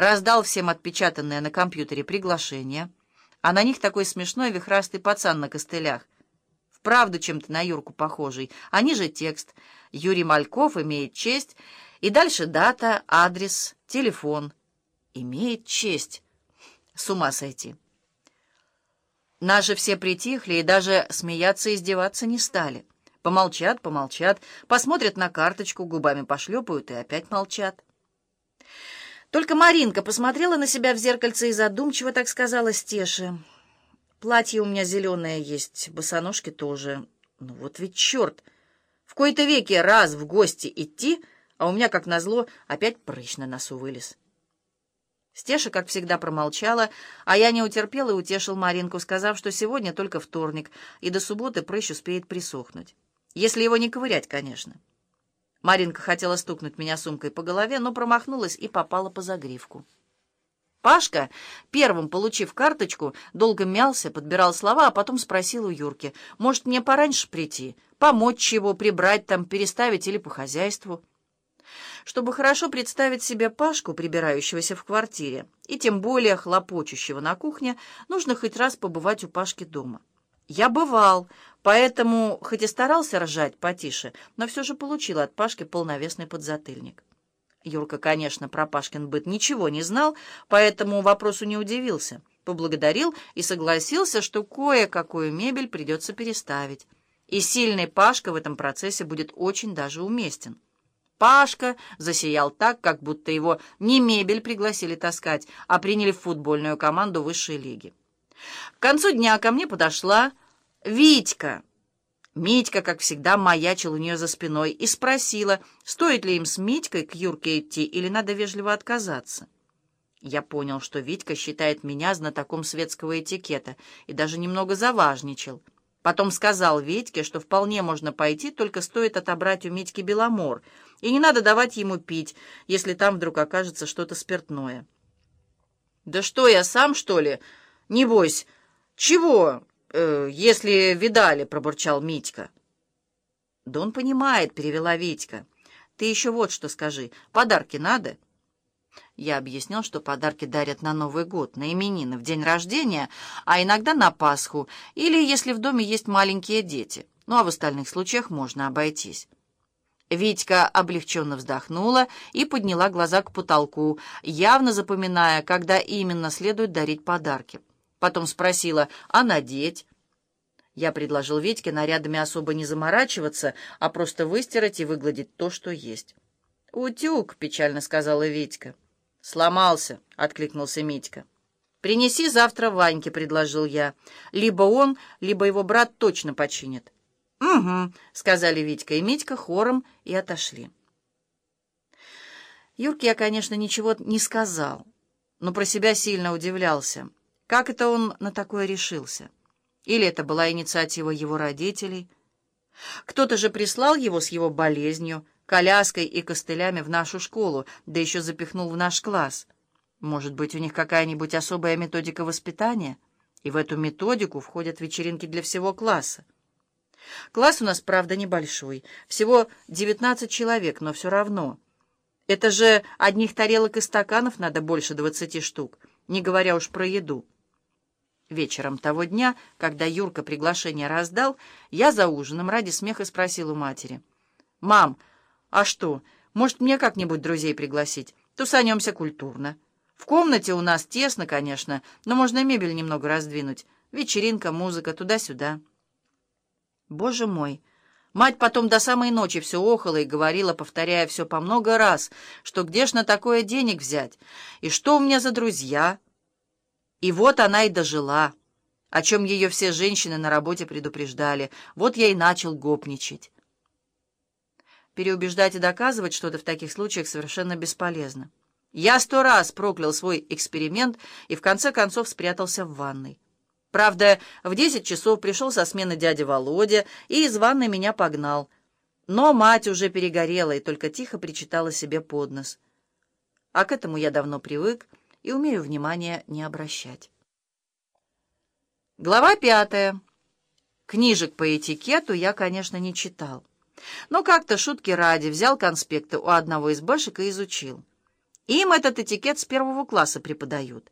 раздал всем отпечатанное на компьютере приглашение, а на них такой смешной вихрастый пацан на костылях. Вправду чем-то на Юрку похожий. Они же текст. Юрий Мальков имеет честь. И дальше дата, адрес, телефон. Имеет честь. С ума сойти. Наши все притихли и даже смеяться и издеваться не стали. Помолчат, помолчат, посмотрят на карточку, губами пошлепают и опять молчат. Только Маринка посмотрела на себя в зеркальце и задумчиво так сказала Стеше. «Платье у меня зеленое есть, босоножки тоже. Ну вот ведь черт! В кои-то веки раз в гости идти, а у меня, как назло, опять прыщ на носу вылез». Стеша, как всегда, промолчала, а я не утерпел и утешил Маринку, сказав, что сегодня только вторник, и до субботы прыщ успеет присохнуть. Если его не ковырять, конечно. Маринка хотела стукнуть меня сумкой по голове, но промахнулась и попала по загривку. Пашка, первым получив карточку, долго мялся, подбирал слова, а потом спросил у Юрки, может, мне пораньше прийти, помочь чего, прибрать там, переставить или по хозяйству. Чтобы хорошо представить себе Пашку, прибирающегося в квартире, и тем более хлопочущего на кухне, нужно хоть раз побывать у Пашки дома. Я бывал, поэтому, хоть и старался ржать потише, но все же получил от Пашки полновесный подзатыльник. Юрка, конечно, про Пашкин быт ничего не знал, поэтому вопросу не удивился. Поблагодарил и согласился, что кое-какую мебель придется переставить. И сильный Пашка в этом процессе будет очень даже уместен. Пашка засиял так, как будто его не мебель пригласили таскать, а приняли в футбольную команду высшей лиги. К концу дня ко мне подошла Витька. Митька, как всегда, маячил у нее за спиной и спросила, стоит ли им с Митькой к Юрке идти или надо вежливо отказаться. Я понял, что Витька считает меня знатоком светского этикета и даже немного заважничал. Потом сказал Витьке, что вполне можно пойти, только стоит отобрать у Митьки беломор, и не надо давать ему пить, если там вдруг окажется что-то спиртное. «Да что, я сам, что ли? Небось, чего, э, если видали?» — пробурчал Митька. «Да он понимает», — перевела Витька. «Ты еще вот что скажи, подарки надо?» Я объяснил, что подарки дарят на Новый год, на именины, в день рождения, а иногда на Пасху, или если в доме есть маленькие дети. Ну а в остальных случаях можно обойтись. Витька облегченно вздохнула и подняла глаза к потолку, явно запоминая, когда именно следует дарить подарки. Потом спросила, а надеть? Я предложил Витьке нарядами особо не заморачиваться, а просто выстирать и выгладить то, что есть. «Утюг», — печально сказала Витька. «Сломался», — откликнулся Митька. «Принеси завтра Ваньке», — предложил я. «Либо он, либо его брат точно починит». «Угу», — сказали Витька и Митька хором и отошли. Юрке я, конечно, ничего не сказал, но про себя сильно удивлялся. Как это он на такое решился? Или это была инициатива его родителей? Кто-то же прислал его с его болезнью, коляской и костылями в нашу школу, да еще запихнул в наш класс. Может быть, у них какая-нибудь особая методика воспитания? И в эту методику входят вечеринки для всего класса. Класс у нас, правда, небольшой, всего 19 человек, но все равно. Это же одних тарелок и стаканов надо больше 20 штук, не говоря уж про еду. Вечером того дня, когда Юрка приглашение раздал, я за ужином ради смеха спросил у матери. «Мам, «А что, может, мне как-нибудь друзей пригласить? Тусанемся культурно. В комнате у нас тесно, конечно, но можно мебель немного раздвинуть. Вечеринка, музыка, туда-сюда». Боже мой! Мать потом до самой ночи все охала и говорила, повторяя все по много раз, что где ж на такое денег взять, и что у меня за друзья. И вот она и дожила, о чем ее все женщины на работе предупреждали. Вот я и начал гопничать. Переубеждать и доказывать что-то в таких случаях совершенно бесполезно. Я сто раз проклял свой эксперимент и в конце концов спрятался в ванной. Правда, в десять часов пришел со смены дядя Володя и из ванной меня погнал. Но мать уже перегорела и только тихо причитала себе под нос. А к этому я давно привык и умею внимания не обращать. Глава пятая. Книжек по этикету я, конечно, не читал. Но как-то шутки ради взял конспекты у одного из бэшек и изучил. Им этот этикет с первого класса преподают.